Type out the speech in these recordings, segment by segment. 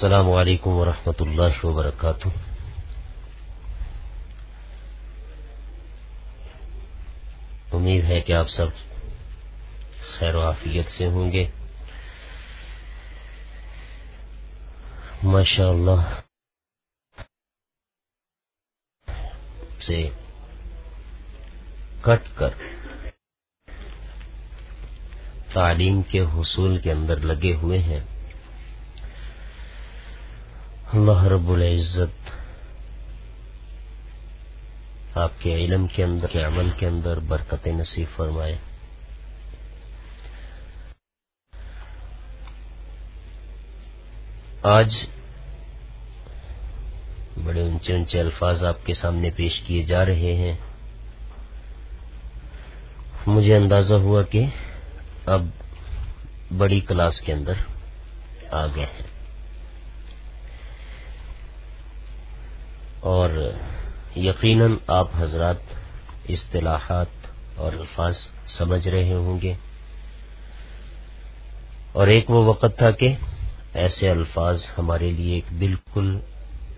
السلام علیکم ورحمۃ اللہ وبرکاتہ۔ امید ہے کہ آپ سب خیر و عافیت سے ہوں گے۔ ماشاء اللہ سے کٹ کر تعلیم کے حصول کے اندر لگے ہوئے ہیں۔ اللہ رب العزت آپ کے علم کے اندر، کے عمل کے اندر برکت نصیب فرمائے۔ آج بڑے اونچے اونچے الفاظ آپ کے سامنے پیش کیے جا رہے ہیں۔ مجھے اندازہ ہوا کہ اب بڑی کلاس کے اندر آ گئے ہیں۔ اور یقیناً آپ حضرات اصطلاحات اور الفاظ سمجھ رہے ہوں گے۔ اور ایک وہ وقت تھا کہ ایسے الفاظ ہمارے لیے ایک بالکل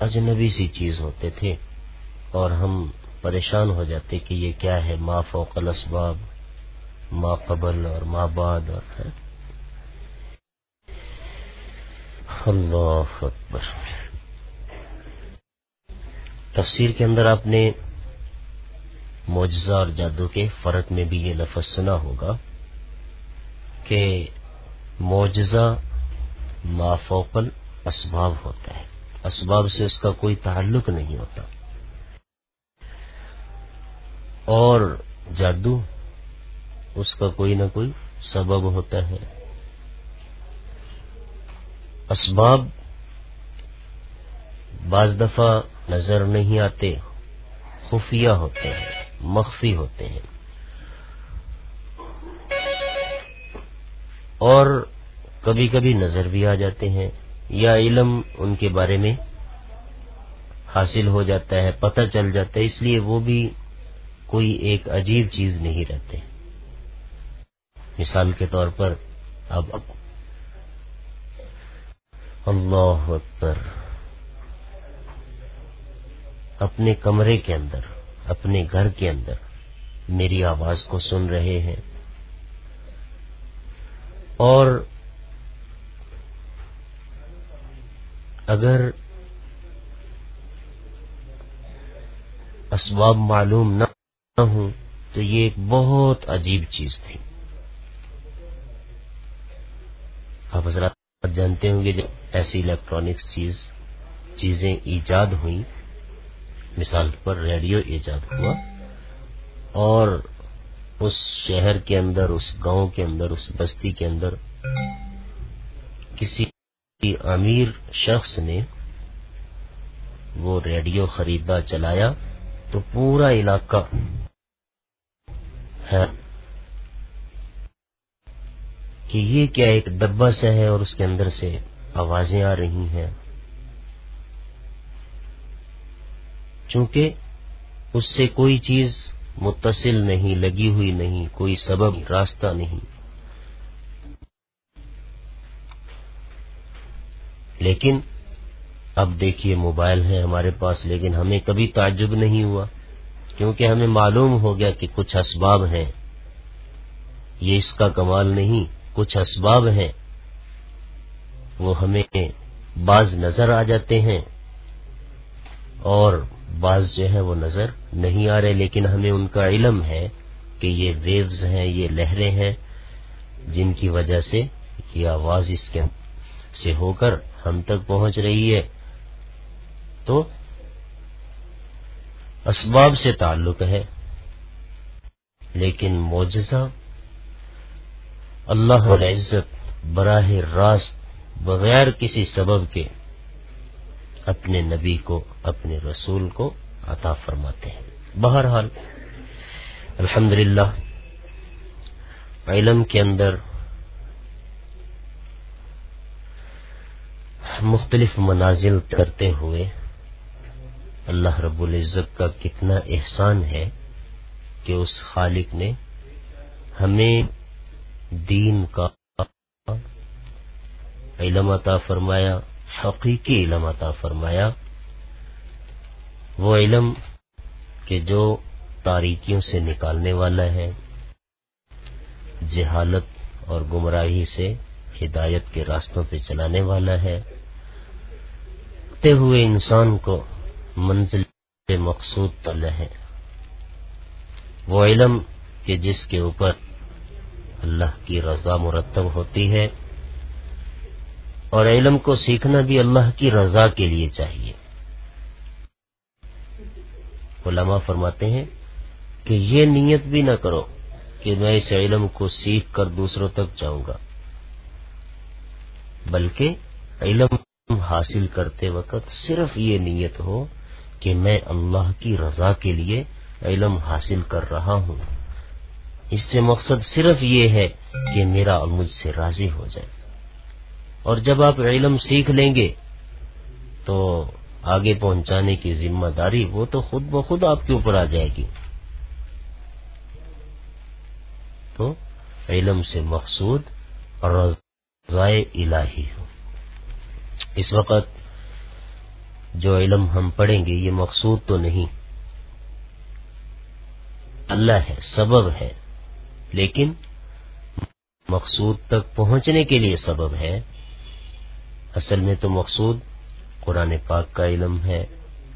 اجنبی سی چیز ہوتے تھے اور ہم پریشان ہو جاتے کہ یہ کیا ہے، ما فوق الاسباب، ما قبل اور ما بعد اور اللہ اکبر۔ تفسیر کے اندر آپ نے معجزہ اور جادو کے فرق میں بھی یہ لفظ سنا ہوگا کہ معجزہ مافوقل اسباب ہوتا ہے۔ اسباب سے اس کا کوئی تعلق نہیں ہوتا۔ اور جادو اس کا کوئی نہ کوئی سبب ہوتا ہے۔ اسباب بعض دفعہ نظر نہیں آتے، خفیہ ہوتے ہیں، مخفی ہوتے ہیں۔ اور کبھی کبھی نظر بھی آ جاتے ہیں، یا علم ان کے بارے میں حاصل ہو جاتا ہے، پتہ چل جاتا ہے، اس لیے وہ بھی کوئی ایک عجیب چیز نہیں رہتے۔ مثال کے طور پر اب اللہ اکبر۔ اپنے کمرے کے اندر، اپنے گھر کے اندر میری آواز کو سن رہے ہیں۔ اور اگر اسباب معلوم نہ ہوں، تو یہ ایک بہت عجیب چیز تھی۔ آپ حضرات جانتے ہوں گے جب ایسی الیکٹرانکس چیز، چیزیں ایجاد ہوئیں مثال پر ریڈیو ایجاد ہوا اور اس شہر کے اندر، اس گاؤں کے اندر، اس بستی کے اندر کسی امیر شخص نے وہ ریڈیو خریدا، چلایا تو پورا علاقہ ہے کہ یہ کیا ایک ڈبہ سے ہے اور اس کے اندر سے آوازیں آ رہی ہیں۔ چونکہ اس سے کوئی چیز متصل نہیں، لگی ہوئی نہیں، کوئی سبب، راستہ نہیں۔ لیکن اب دیکھیے موبائل ہے ہمارے پاس، لیکن ہمیں کبھی تعجب نہیں ہوا، کیونکہ ہمیں معلوم ہو گیا کہ کچھ اسباب ہیں۔ یہ اس کا کمال نہیں، کچھ اسباب ہیں۔ وہ ہمیں بعض نظر آ جاتے ہیں اور بعض جو ہے وہ نظر نہیں آ رہے، لیکن ہمیں ان کا علم ہے کہ یہ ویوز ہیں، یہ لہریں ہیں، جن کی وجہ سے یہ آواز اس کے سے ہو کر ہم تک پہنچ رہی ہے۔ تو اسباب سے تعلق ہے، لیکن معجزہ اللہ عزت براہ راست بغیر کسی سبب کے اپنے نبی کو، اپنے رسول کو عطا فرماتے ہیں۔ بہرحال الحمد علم کے اندر مختلف منازل کرتے ہوئے اللہ رب العزت کا کتنا احسان ہے کہ اس خالق نے ہمیں دین کا علم عطا فرمایا حقیقی علم عطا فرمایا۔ وہ علم کہ جو تاریکیوں سے نکالنے والا ہے، جہالت اور گمراہی سے ہدایت کے راستوں پہ چلانے والا ہے۔ ہوئے انسان کو منزل مقصود پر ہے۔ وہ علم کہ جس کے اوپر اللہ کی رضا مرتب ہوتی ہے اور علم کو سیکھنا بھی اللہ کی رضا کے لیے چاہیے۔ علماء فرماتے ہیں کہ یہ نیت بھی نہ کرو کہ میں اس علم کو سیکھ کر دوسروں تک جاؤں گا، بلکہ علم حاصل کرتے وقت صرف یہ نیت ہو کہ میں اللہ کی رضا کے لیے علم حاصل کر رہا ہوں۔ اس سے مقصد صرف یہ ہے کہ میرا مجھ سے راضی ہو جائے۔ اور جب آپ علم سیکھ لیں گے تو آگے پہنچانے کی ذمہ داری وہ تو خود بخود آپ کے اوپر آ جائے گی۔ تو علم سے مقصود رضائے الہی ہو۔ اس وقت جو علم ہم پڑھیں گے یہ مقصود تو نہیں۔ اللہ ہے، سبب ہے، لیکن مقصود تک پہنچنے کے لیے سبب ہے۔ اصل میں تو مقصود قرآن پاک کا علم ہے،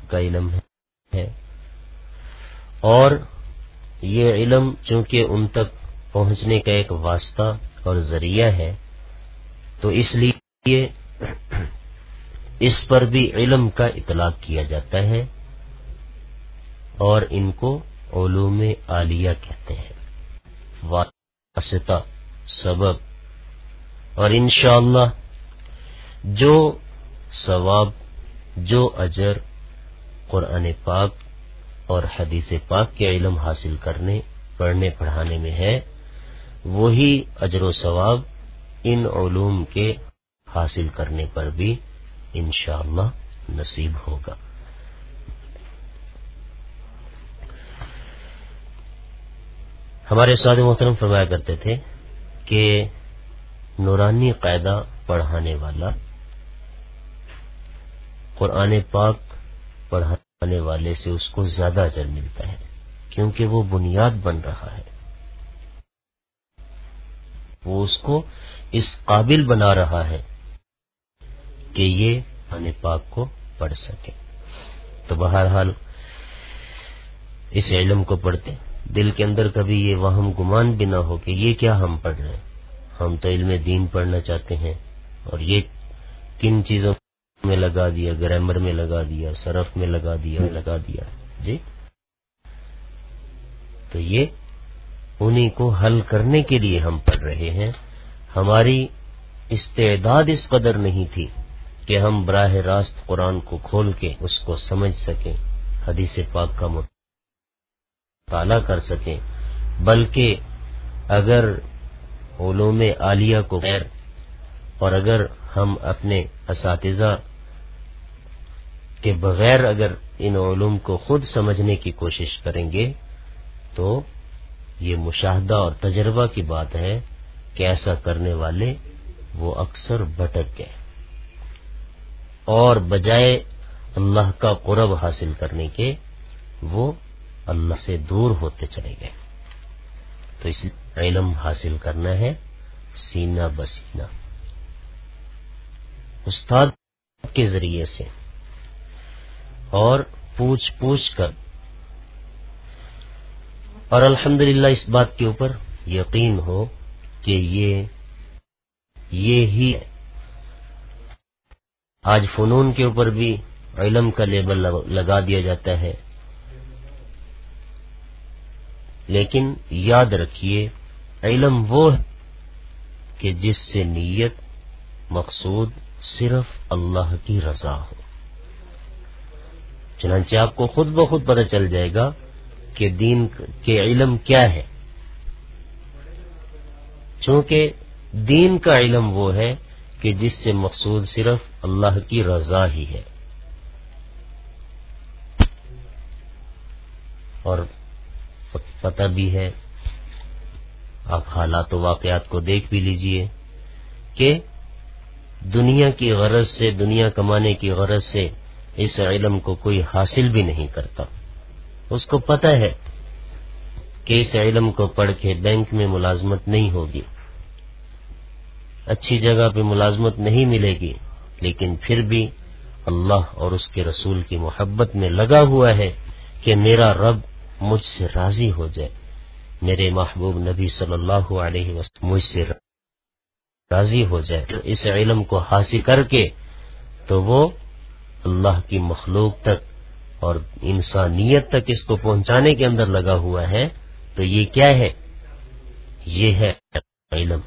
کا علم ہے۔ اور یہ علم چونکہ ان تک پہنچنے کا ایک واسطہ اور ذریعہ ہے، تو اس لیے اس پر بھی علم کا اطلاق کیا جاتا ہے اور ان کو علوم عالیہ کہتے ہیں۔ واسطہ، سبب۔ اور انشاءاللہ جو ثواب، جو اجر قرآن پاک اور حدیث پاک کے علم حاصل کرنے، پڑھنے، پڑھانے میں ہے، وہی اجر و ثواب ان علوم کے حاصل کرنے پر بھی انشاءاللہ نصیب ہوگا۔ ہمارے سعد محترم فرمایا کرتے تھے کہ نورانی قاعدہ پڑھانے والا قرآن پاک پڑھانے والے سے اس کو زیادہ اجر ملتا ہے، کیونکہ وہ بنیاد بن رہا ہے۔ وہ اس کو اس قابل بنا رہا ہے کہ یہ قرآن پاک کو پڑھ سکے۔ تو بہرحال اس علم کو پڑھتے دل کے اندر کبھی یہ وہم گمان بھی نہ ہو کہ یہ کیا ہم پڑھ رہے ہیں۔ ہم تو علم دین پڑھنا چاہتے ہیں اور یہ کن چیزوں میں لگا دیا، گرامر میں لگا دیا سرف میں لگا دیا لگا دیا۔ جی؟ تو یہ انہیں کو حل کرنے کے لیے ہم پڑھ رہے ہیں۔ ہماری استعداد اس قدر نہیں تھی کہ ہم براہ راست قرآن کو کھول کے اس کو سمجھ سکیں، حدیث پاک کا مطالعہ کر سکیں۔ بلکہ اگر علوم عالیہ کو غیر اور اگر ہم اپنے اساتذہ کے بغیر اگر ان علوم کو خود سمجھنے کی کوشش کریں گے تو یہ مشاہدہ اور تجربہ کی بات ہے کہ ایسا کرنے والے وہ اکثر بھٹک گئے اور بجائے اللہ کا قرب حاصل کرنے کے وہ اللہ سے دور ہوتے چلے گئے۔ تو اس علم حاصل کرنا ہے سینہ بسینہ استاد کے ذریعے سے۔ اور پوچھ پوچھ کر۔ اور الحمدللہ اس بات کے اوپر یقین ہو کہ یہ یہ ہی آج فنون کے اوپر بھی علم کا لیبل لگا دیا جاتا ہے۔ لیکن یاد رکھیے، علم وہ ہے کہ جس سے نیت مقصود صرف اللہ کی رضا ہو۔ چنانچہ آپ کو خود بخود پتہ چل جائے گا کہ دین کے علم کیا ہے۔ چونکہ دین کا علم وہ ہے کہ جس سے مقصود صرف اللہ کی رضا ہی ہے۔ اور پتہ بھی ہے۔ آپ حالات و واقعات کو دیکھ بھی لیجیے کہ دنیا کی غرض سے، دنیا کمانے کی غرض سے اس علم کو کوئی حاصل بھی نہیں کرتا۔ اس کو پتہ ہے کہ اس علم کو پڑھ کے بینک میں ملازمت نہیں ہوگی۔ اچھی جگہ پہ ملازمت نہیں ملے گی، لیکن پھر بھی اللہ اور اس کے رسول کی محبت میں لگا ہوا ہے کہ میرا رب مجھ سے راضی ہو جائے۔ میرے محبوب نبی صلی اللہ علیہ وسلم مجھ سے راضی ہو جائے۔ اس علم کو حاصل کر کے تو وہ اللہ کی مخلوق تک اور انسانیت تک اس کو پہنچانے کے اندر لگا ہوا ہے، تو یہ کیا ہے؟ یہ ہے علم۔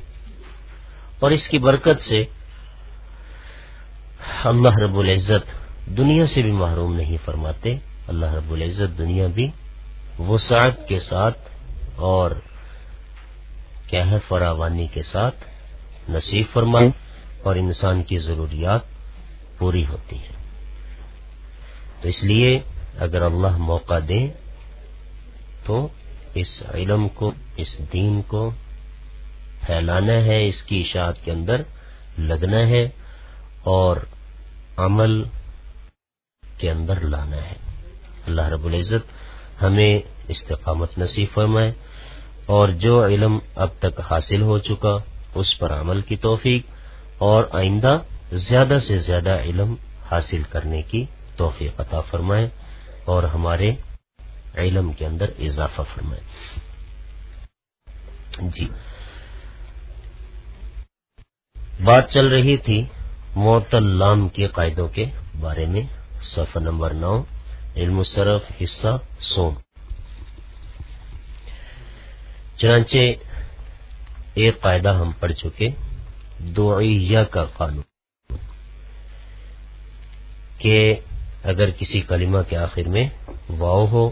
اور اس کی برکت سے اللہ رب العزت دنیا سے بھی محروم نہیں فرماتے، اللہ رب العزت دنیا بھی وسعت کے ساتھ اور کیا ہے، فراوانی کے ساتھ نصیب فرمائے اور انسان کی ضروریات پوری ہوتی ہیں۔ تو اس لیے اگر اللہ موقع دے تو اس علم کو، اس دین کو پھیلانا ہے، اس کی اشاعت کے اندر لگنا ہے اور عمل کے اندر لانا ہے۔ اللہ رب العزت ہمیں استقامت نصیب فرمائے اور جو علم اب تک حاصل ہو چکا اس پر عمل کی توفیق اور آئندہ زیادہ سے زیادہ علم حاصل کرنے کی توفیق عطا فرمائے اور ہمارے علم کے اندر اضافہ فرمائے۔ جی۔ بات چل رہی تھی معتلام کے قاعدوں کے بارے میں، صفحہ نمبر نو، علم الصرف حصہ سوم چنانچہ ایک قاعدہ ہم پڑھ چکے، دعیہ کا قانون، کہ اگر کسی کلمہ کے آخر میں واؤ ہو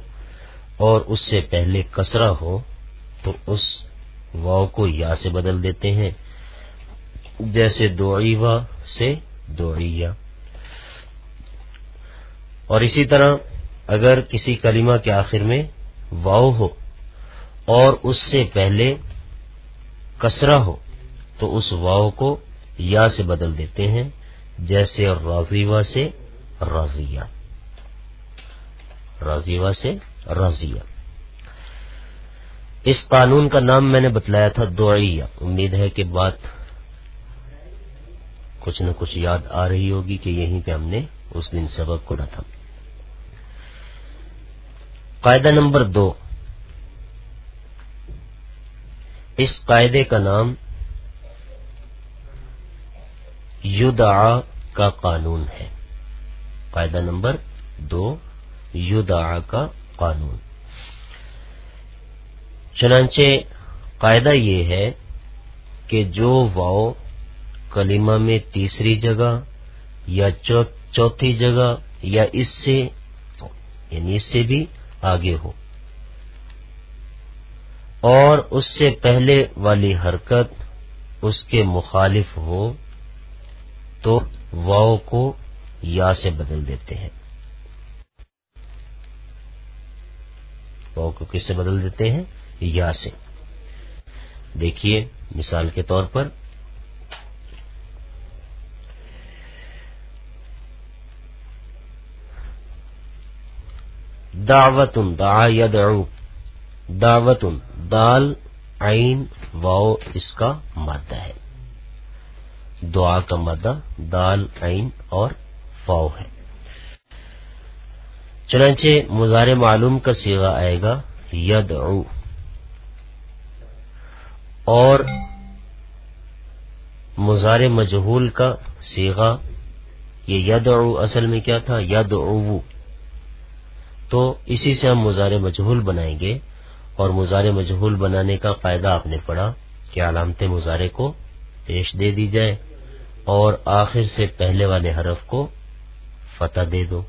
اور اس سے پہلے کسرا ہو، تو اس واؤ کو یا سے بدل دیتے ہیں۔ جیسے دوڑیوا سے دوڑیا اور اسی طرح اگر کسی کلمہ کے آخر میں واؤ ہو اور اس سے پہلے کسرا ہو، تو اس واؤ کو یا سے بدل دیتے ہیں، جیسے راضیوا سے رازیہ رازیوا سے رازیہ اس قانون کا نام میں نے بتلایا تھا دوڑیا امید ہے کہ بات کچھ نہ کچھ یاد آ رہی ہوگی کہ یہیں پہ ہم نے اس دن سبق کھڑا تھا۔ قاعدہ نمبر دو۔ اس قاعدے کا نام یدعا کا قانون ہے۔ قاعدہ نمبر دو یدعا کا قانون۔ چنانچہ قاعدہ یہ ہے کہ جو واؤ کلمہ میں تیسری جگہ یا چوتھی جگہ یا اس سے یعنی اس سے بھی آگے ہو۔ اور اس سے پہلے والی حرکت اس کے مخالف ہو، تو واؤ کو یا سے بدل دیتے ہیں۔ واؤ کو کس سے بدل دیتے ہیں؟ یا سے۔ دیکھیے مثال کے طور پر۔ دعوت دعا یدعو۔ دعوت دال، عین واؤ اس کا مادہ ہے۔ دعا کا مادہ دال، عین اور فاؤ ہے چنانچہ مزار معلوم کا سیگا آئے گا ید اور مزار مجہول کا سیگا یہ ید اصل میں کیا تھا؟ ید تو اسی سے ہم مزار مجہول بنائیں گے۔ اور مزار مجہول بنانے کا فائدہ آپ نے پڑھا کہ علامت مظاہرے کو پیش دے دی جائے اور آخر سے پہلے والے حرف کو فتح دے دو۔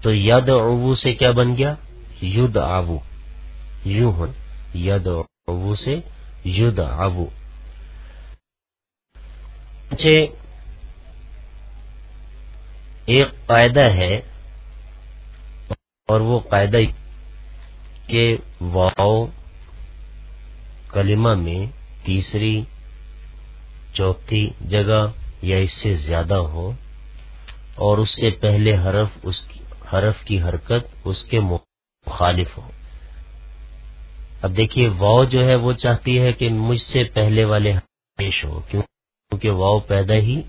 تو ید ابو سے کیا بن گیا؟ ید آبو یوں ہو۔ ید ابو سے ید آبو اچھا، ایک قاعدہ ہے اور وہ قاعدہ کہ واؤ کلمہ میں تیسری، چوتھی جگہ یا اس سے زیادہ ہو۔ اور اس سے پہلے حرف اس کی حرف کی حرکت اس کے مخالف ہو۔ اب دیکھیے واؤ جو ہے وہ چاہتی ہے کہ مجھ سے پہلے والے پیش ہو کیونکہ واؤ پیدا ہی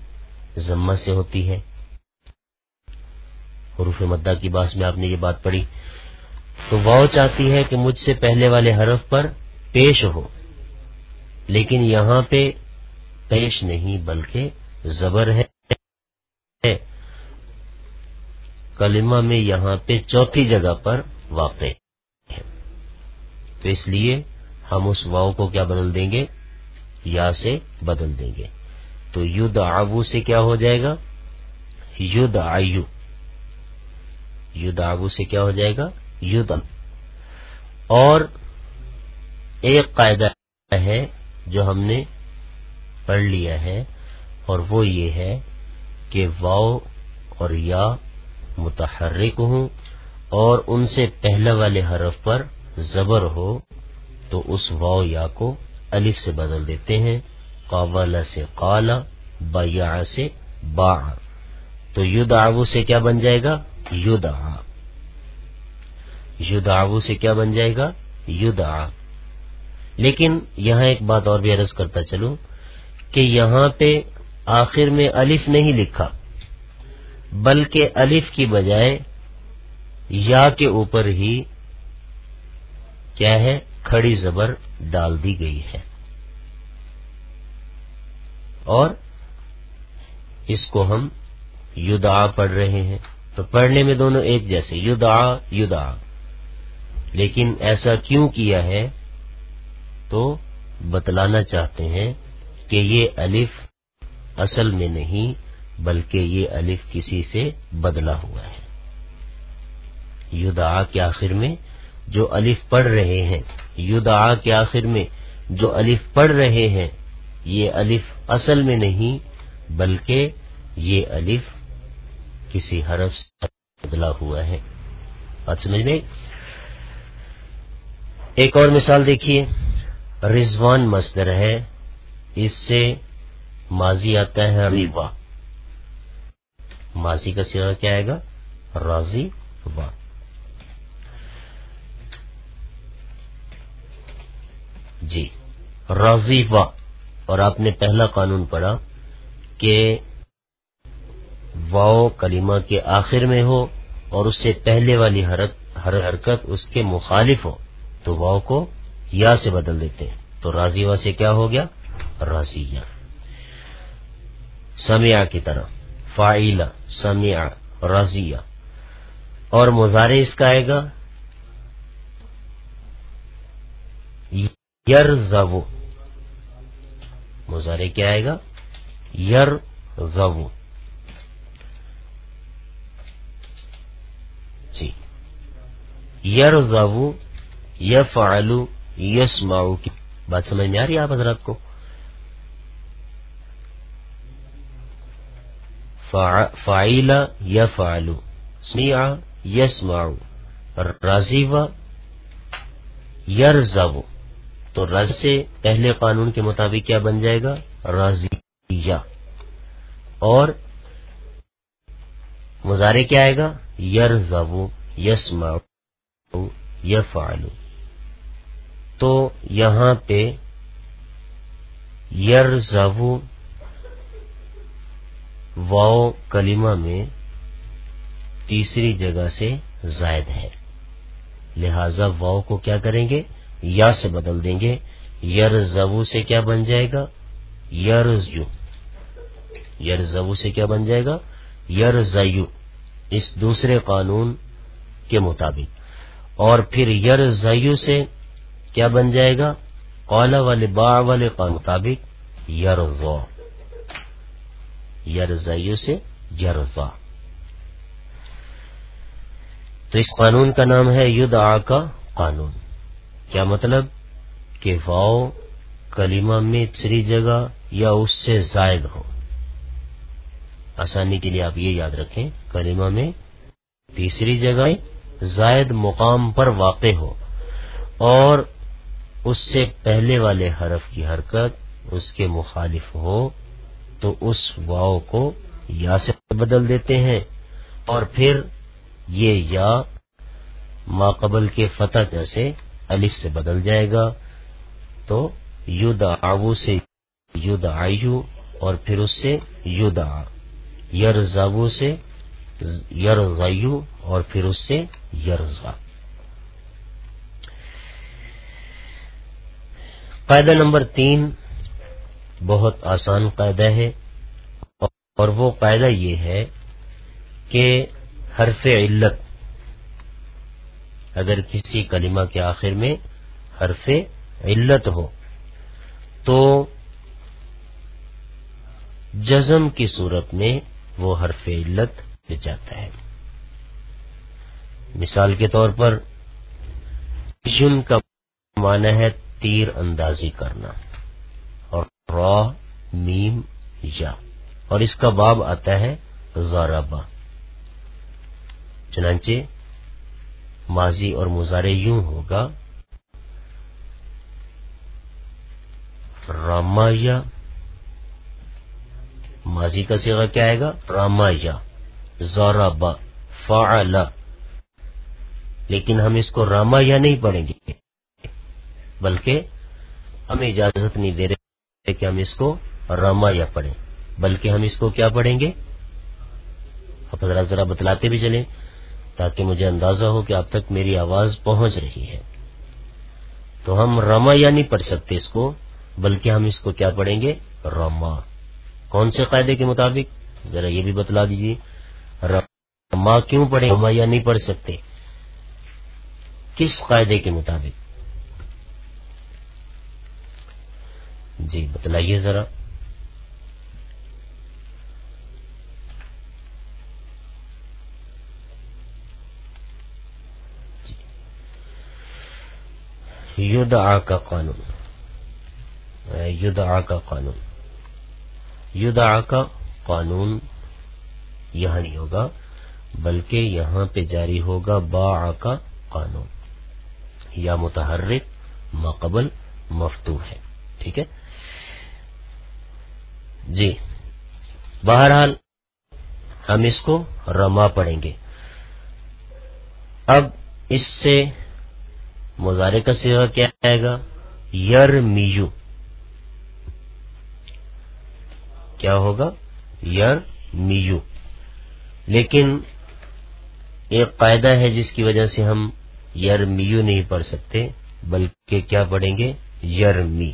ذمہ سے ہوتی ہے۔ حروف مدہ کی باس میں آپ نے یہ بات پڑھی۔ تو واؤ چاہتی ہے کہ مجھ سے پہلے والے حرف پر پیش ہو، لیکن یہاں پہ پیش نہیں، بلکہ زبر ہے۔ کلمہ میں یہاں پہ چوتھی جگہ پر واقع ہے۔ تو اس لیے ہم اس واؤ کو کیا بدل دیں گے؟ یا سے بدل دیں گے۔ تو ید آبو سے کیا ہو جائے گا؟ ید آیو ید آبو سے کیا ہو جائے گا؟ ید اور ایک قاعدہ ہے جو ہم نے پڑھ لیا ہے اور وہ یہ ہے کہ واؤ اور یا متحرک ہوں اور ان سے پہلے والے حرف پر زبر ہو تو اس واؤ یا کو الف سے بدل دیتے ہیں قابل سے قالا بیا سے با تو ید سے کیا بن جائے گا؟ ید آ سے کیا بن جائے گا؟ ید لیکن یہاں ایک بات اور بھی عرض کرتا چلوں کہ یہاں پہ آخر میں الف نہیں لکھا۔ بلکہ الف کی بجائے یا کے اوپر ہی کیا ہے، کھڑی زبر ڈال دی گئی ہے۔ اور اس کو ہم یدا پڑھ رہے ہیں۔ تو پڑھنے میں دونوں ایک جیسے یدا یدا لیکن ایسا کیوں کیا ہے؟ تو بتلانا چاہتے ہیں کہ یہ الف اصل میں نہیں بلکہ یہ الف کسی سے بدلا ہوا ہے۔ یدا کے آخر میں جو الف پڑھ رہے ہیں یدا کے آخر میں جو الف پڑھ رہے ہیں، یہ الف اصل میں نہیں، بلکہ یہ الف کسی حرف سے بدلا ہوا ہے۔ بات سمجھ میں ایک اور مثال دیکھیے۔ رضوان مصدر ہے۔ اس سے ماضی آتا ہے ریوا ماضی کا سیوا کیا آئے گا؟ راضی وا جی راضی وا اور آپ نے پہلا قانون پڑھا کہ واؤ کلمہ کے آخر میں ہو اور اس سے پہلے والی ہر حرکت اس کے مخالف ہو، تو واؤ کو یا سے بدل دیتے ہیں۔ تو راضی وا سے کیا ہو گیا؟ رازیہ سمیا کی طرح۔ فائلہ سمیا رضیہ۔ اور مظاہرے اس کا آئے گا یر زو مظاہرے کیا آئے گا؟ یر زو جی۔ یر زو یف آلو یس ماؤ کی بات سمجھ میں آ رہی ہے آپ حضرات کو؟ فائلہ یا فعلو. سمع یسمع یرزو تو رز سے پہلے قانون کے مطابق کیا بن جائے گا؟ رازیہ. اور مظاہرے کیا آئے گا؟ یرزو یسمع یفعلو تو یہاں پہ یرزو واؤ کلمہ میں تیسری جگہ سے زائد ہے۔ لہذا واؤ کو کیا کریں گے؟ یا سے بدل دیں گے۔ یر زبو سے کیا بن جائے گا؟ یر یو یر زبو سے کیا بن جائے گا؟ یر زیو اس دوسرے قانون کے مطابق۔ اور پھر یر زیو سے کیا بن جائے گا؟ قالا والے با والے مطابق یر زو یرزیو سے یرزا تو اس قانون کا نام ہے ید کا قانون۔ کیا مطلب؟ کہ واؤ کلمہ میں تیسری جگہ یا اس سے زائد ہو۔ آسانی کے لیے آپ یہ یاد رکھیں، کلمہ میں تیسری جگہ زائد مقام پر واقع ہو اور اس سے پہلے والے حرف کی حرکت اس کے مخالف ہو۔ تو اس واؤ کو یا سے بدل دیتے ہیں اور پھر یہ یا ما قبل کے فتح جیسے الف سے بدل جائے گا تو ید آو سے ید آئیو اور پھر اس سے ید آ سے یر اور پھر اس سے یرزا قاعدہ نمبر تین بہت آسان قاعدہ ہے اور وہ قاعدہ یہ ہے کہ حرف علت، اگر کسی کلمہ کے آخر میں حرف علت ہو، تو جزم کی صورت میں وہ حرف علت جاتا ہے۔ مثال کے طور پر، جن کا معنی ہے تیر اندازی کرنا۔ را، میم، یا۔ اور اس کا باب آتا ہے زاربا چنانچہ ماضی اور مظاہرے یوں ہوگا۔ رامایا۔ ماضی کا سیگا کیا آئے گا؟ رامایا۔ زورابا فعلا لیکن ہم اس کو راما یا نہیں پڑھیں گے، بلکہ ہم اجازت نہیں دے رہے۔ کہ ہم اس کو راما یا پڑھیں؟ بلکہ ہم اس کو کیا پڑھیں گے؟ آپ ذرا ذرا بتلاتے بھی چلیں تاکہ مجھے اندازہ ہو کہ اب تک میری آواز پہنچ رہی ہے۔ تو ہم راما یا نہیں پڑھ سکتے اس کو، بلکہ ہم اس کو کیا پڑھیں گے؟ راما کون سے قاعدے کے مطابق؟ ذرا یہ بھی بتلا دیجیے راما کیوں پڑھیں راما یا نہیں پڑھ سکتے۔ کس قاعدے کے مطابق؟ جی بتلائیے ذرا۔ یدعا کا قانون۔ یدعا کا قانون۔ یدعا کا قانون یہاں نہیں ہوگا، بلکہ یہاں پہ جاری ہوگا با کا قانون۔ یا متحرک مقبل مفتو ہے، ٹھیک ہے؟ جی۔ بہرحال، ہم اس کو رما پڑیں گے۔ اب اس سے مظاہرے کا سیوا کیا آئے گا؟ یر میو کیا ہوگا؟ یر میو لیکن ایک قاعدہ ہے جس کی وجہ سے ہم یر میو نہیں پڑھ سکتے، بلکہ کیا پڑھیں گے؟ یر می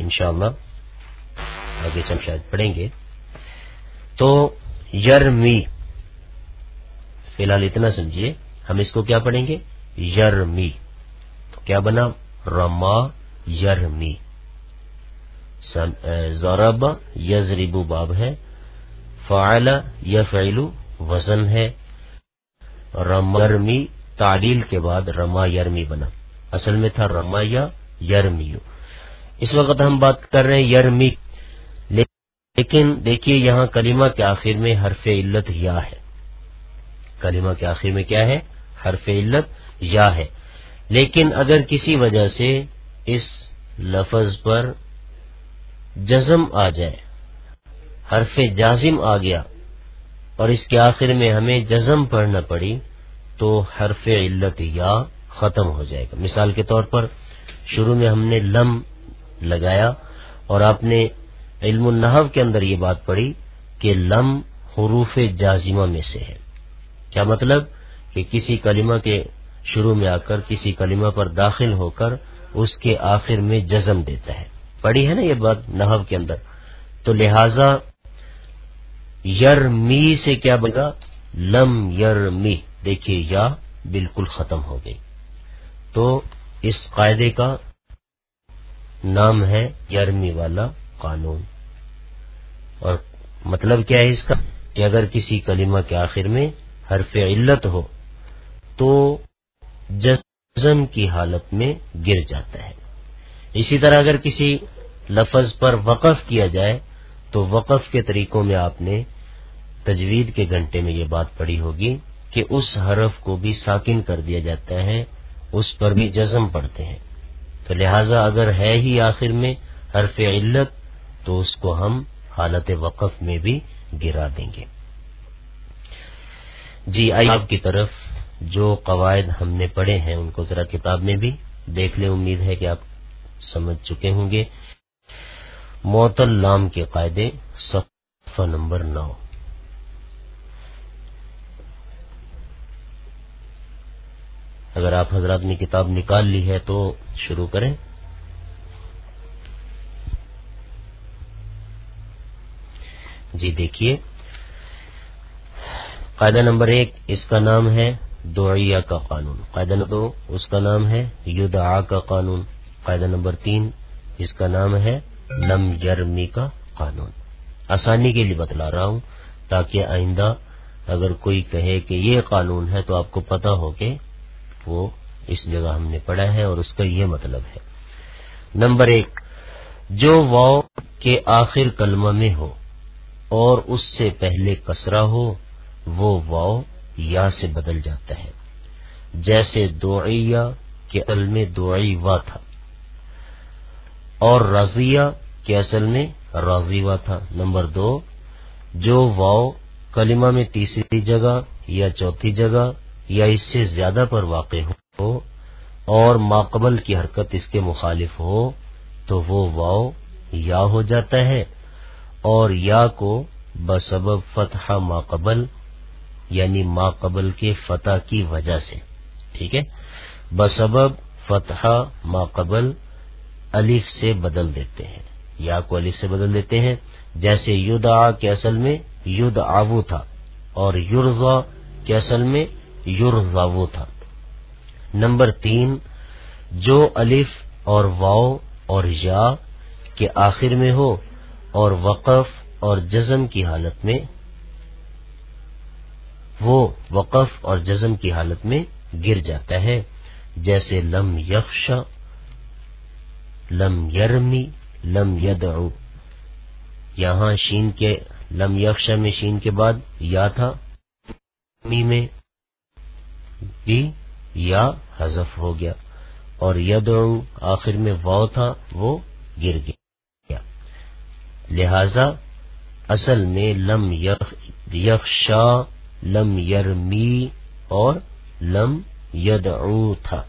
انشاءاللہ آگے چل شاید پڑھیں گے۔ تو یر می فی الحال اتنا سمجھیے، ہم اس کو کیا پڑھیں گے؟ یرمی۔ تو کیا بنا؟ رما یرمی۔ زورب یزریبو باب ہے، فعل یفعلو وزن ہے۔ رمرمی تعلیل کے بعد رما یرمی بنا۔ اصل میں تھا رما یا یرمیو۔ اس وقت ہم بات کر رہے ہیں یرمی۔ لیکن دیکھیے یہاں کلمہ کے آخر میں حرف علت یا ہے۔ کلمہ کے آخر میں کیا ہے؟ حرف علت یا ہے۔ لیکن اگر کسی وجہ سے اس لفظ پر جزم آ جائے، حرف جازم آ گیا اور اس کے آخر میں ہمیں جزم پڑھنا پڑی، تو حرف علت یا ختم ہو جائے گا۔ مثال کے طور پر شروع میں ہم نے لم لگایا اور آپ نے علم النحو کے اندر یہ بات پڑھی کہ لم حروف جازمہ میں سے ہے۔ کیا مطلب؟ کہ کسی کلمہ کے شروع میں آ کر کسی کلمہ پر داخل ہو کر اس کے آخر میں جزم دیتا ہے۔ پڑھی ہے نا یہ بات نحو کے اندر؟ تو لہذا یر می سے کیا بگا لم یر می دیکھیے یا بالکل ختم ہو گئی۔ تو اس قاعدے کا نام ہے یرمی والا قانون۔ اور مطلب کیا ہے اس کا؟ کہ اگر کسی کلمہ کے آخر میں حرف علت ہو تو جزم کی حالت میں گر جاتا ہے۔ اسی طرح اگر کسی لفظ پر وقف کیا جائے تو وقف کے طریقوں میں آپ نے تجوید کے گھنٹے میں یہ بات پڑی ہوگی کہ اس حرف کو بھی ساکن کر دیا جاتا ہے، اس پر بھی جزم پڑتے ہیں۔ تو تو لہذا اگر ہے ہی آخر میں حرف علت، تو اس کو ہم حالت وقف میں بھی گرا دیں گے۔ جی آئی آپ کی طرف جو قواعد ہم نے پڑھے ہیں، ان کو ذرا کتاب میں بھی دیکھ لیں۔ امید ہے کہ آپ سمجھ چکے ہوں گے۔ معطل لام کے قاعدے، صفحہ نمبر نو۔ اگر آپ حضرات نے کتاب نکال لی ہے تو شروع کریں۔ جی دیکھیے۔ قاعدہ نمبر ایک، اس کا نام ہے دعیہ کا قانون۔ قاعدہ نمبر دو، اس کا نام ہے یدعا کا قانون۔ قاعدہ نمبر تین، اس کا نام ہے لم یرمی کا قانون۔ آسانی کے لیے بتلا رہا ہوں تاکہ آئندہ اگر کوئی کہے کہ یہ قانون ہے تو آپ کو پتا ہو کہ وہ اس جگہ ہم نے پڑھا ہے اور اس کا یہ مطلب ہے۔ نمبر ایک، جو واؤ کے آخر کلمہ میں ہو اور اس سے پہلے کسرا ہو، وہ واؤ یا سے بدل جاتا ہے۔ جیسے دعیا کے اصل میں دعی وا تھا، اور رضیہ کے اصل میں راضی وا تھا۔ نمبر دو، جو واؤ کلمہ میں تیسری جگہ یا چوتھی جگہ یا اس سے زیادہ پر واقع ہو اور ماقبل کی حرکت اس کے مخالف ہو تو وہ واؤ یا ہو جاتا ہے اور یا کو بسبب فتح ماقبل یعنی ماقبل کے فتح کی وجہ سے، ٹھیک ہے؟ بسبب فتح ماقبل الف سے بدل دیتے ہیں، یا کو الف سے بدل دیتے ہیں، جیسے یودا کے اصل میں ید آو تھا اور یورزا کے اصل میں یورزاو تھا۔ نمبر تین، جو الف اور واؤ اور یا کے آخر میں ہو اور وقف اور جزم کی حالت میں، وہ وقف اور جزم کی حالت میں گر جاتا ہے۔ جیسے لم یخشا لم یرمی، لم یدعو۔ یہاں شین کے، لم یخشا میں شین کے بعد یا تھا، می میں بھی یا حذف ہو گیا اور یدعو آخر میں واؤ تھا، وہ گر گیا۔ لہذا اصل میں لم یخشا، لم یرمی اور لم یدعو تھا۔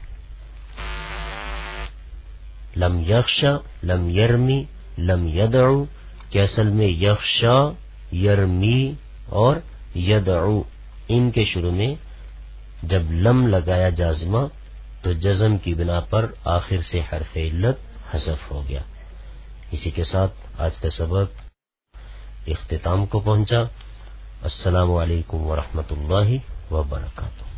لم یخشا، لم یرمی، لم یدعو، کہ اصل میں یخشا، یرمی اور یدعو، ان کے شروع میں جب لم لگایا جازمہ تو جزم کی بنا پر آخر سے حرف علت حذف ہو گیا۔ اسی کے ساتھ آج کا سبق اختتام کو پہنچا۔ السلام علیکم ورحمۃ اللہ وبرکاتہ۔